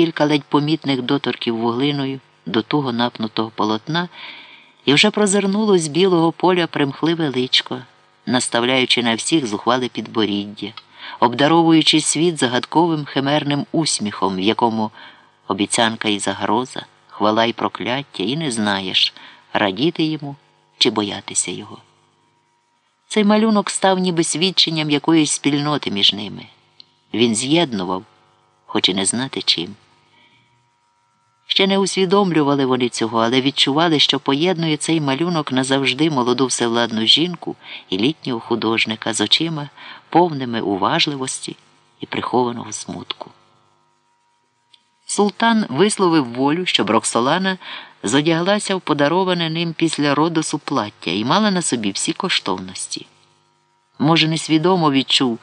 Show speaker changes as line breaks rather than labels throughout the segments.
кілька ледь помітних доторків вуглиною до того напнутого полотна, і вже прозирнуло з білого поля примхливе личко, наставляючи на всіх зухвале підборіддя, обдаровуючи світ загадковим химерним усміхом, в якому обіцянка і загроза, хвала й прокляття, і не знаєш, радіти йому чи боятися його. Цей малюнок став ніби свідченням якоїсь спільноти між ними. Він з'єднував, хоч і не знати чим. Ще не усвідомлювали вони цього, але відчували, що поєднує цей малюнок назавжди молоду всевладну жінку і літнього художника з очима, повними уважливості і прихованого смутку. Султан висловив волю, щоб Роксолана зодяглася в подароване ним після родосу плаття і мала на собі всі коштовності. Може, несвідомо відчув,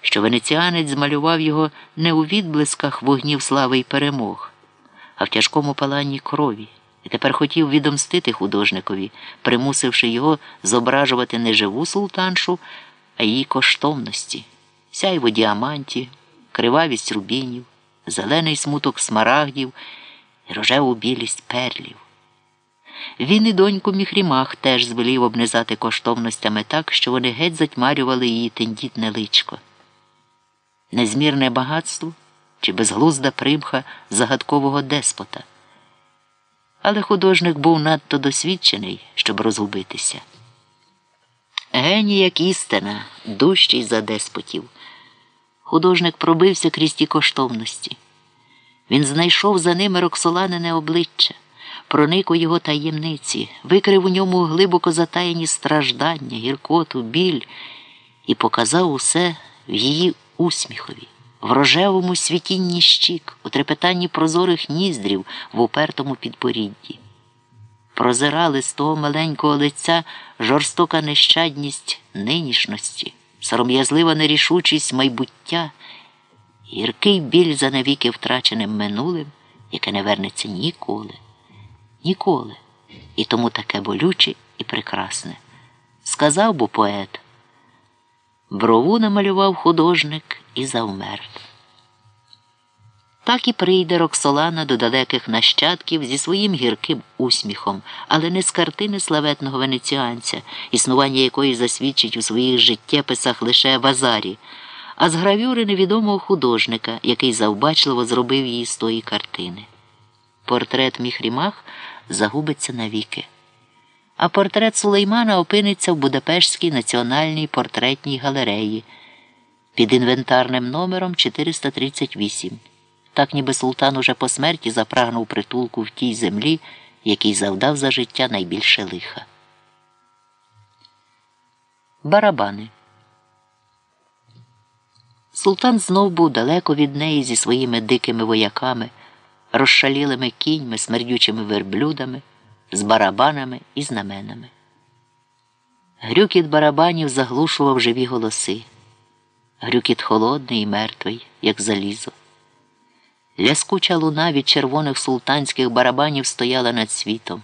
що венеціанець змалював його не у відблисках вогнів слави й перемог, а в тяжкому паланні крові, і тепер хотів відомстити художникові, примусивши його зображувати не живу султаншу, а її коштовності, сяйво діамантів, кривавість рубінів, зелений смуток смарагдів і рожеву білість перлів. Він і доньку Міхрімах теж звелів обнизати коштовностями так, що вони геть затьмарювали її тендітне личко. Незмірне багатство чи безглузда примха загадкового деспота. Але художник був надто досвідчений, щоб розгубитися. Геній, як істина, дужчий за деспотів. Художник пробився крізь ті коштовності. Він знайшов за ними Роксоланине обличчя, проник у його таємниці, викрив у ньому глибоко затаєні страждання, гіркоту, біль і показав усе в її усміхові, в рожевому світінні щік, у трепетанні прозорих ніздрів в упертому підборідді. Прозирали з того маленького лиця жорстока нещадність нинішності, сором'язлива нерішучість майбуття, гіркий біль за навіки втраченим минулим, яке не вернеться ніколи, ніколи, і тому таке болюче і прекрасне. Сказав бо поет. Брову намалював художник і завмер. Так і прийде Роксолана до далеких нащадків зі своїм гірким усміхом, але не з картини славетного венеціанця, існування якої засвідчить у своїх життєписах лише Вазарі, а з гравюри невідомого художника, який завбачливо зробив її з тої картини. Портрет Міхрімах загубиться навіки. А портрет Сулеймана опиниться в Будапештській національній портретній галереї під інвентарним номером 438. Так ніби султан уже по смерті запрагнув притулку в тій землі, який завдав за життя найбільше лиха. Барабани. Султан знов був далеко від неї зі своїми дикими вояками, розшалілими кіньми, смердючими верблюдами, з барабанами і знаменами. Грюкіт барабанів заглушував живі голоси. Грюкіт холодний і мертвий, як залізо. Ляскуча луна від червоних султанських барабанів стояла над світом.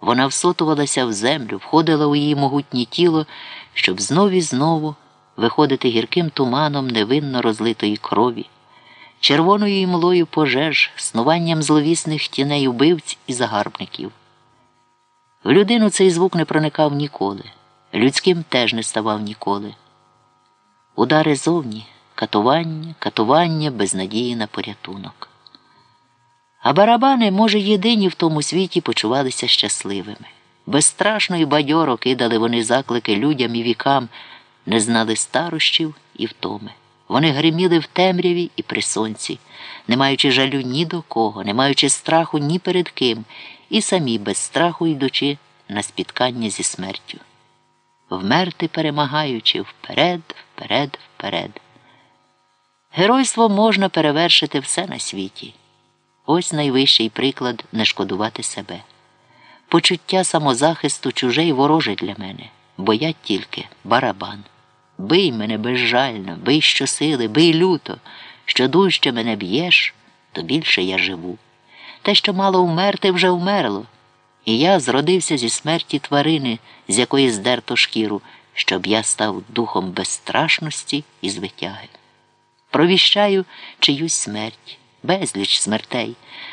Вона всотувалася в землю, входила у її могутнє тіло, щоб знов і знову виходити гірким туманом невинно розлитої крові, червоною імлою пожеж, снуванням зловісних тіней убивць і загарбників. В людину цей звук не проникав ніколи, людським теж не ставав ніколи. Удари зовні катування, катування без надії на порятунок. А барабани, може, єдині в тому світі почувалися щасливими. Безстрашно і бадьоро кидали вони заклики людям і вікам, не знали старощів і втоми. Вони гриміли в темряві і при сонці, не маючи жалю ні до кого, не маючи страху ні перед ким, і самі без страху йдучи на спіткання зі смертю. Вмерти перемагаючи вперед, вперед, вперед. Геройство можна перевершити все на світі. Ось найвищий приклад не шкодувати себе. Почуття самозахисту чуже й вороже для мене, бо я тільки барабан. Бий мене безжально, бий щосили, бий люто, що дужче мене б'єш, то більше я живу. Те, що мало вмерти, вже вмерло. І я зродився зі смерті тварини, з якої здерто шкіру, щоб я став духом безстрашності і звитяги провіщаю чиюсь смерть, безліч смертей.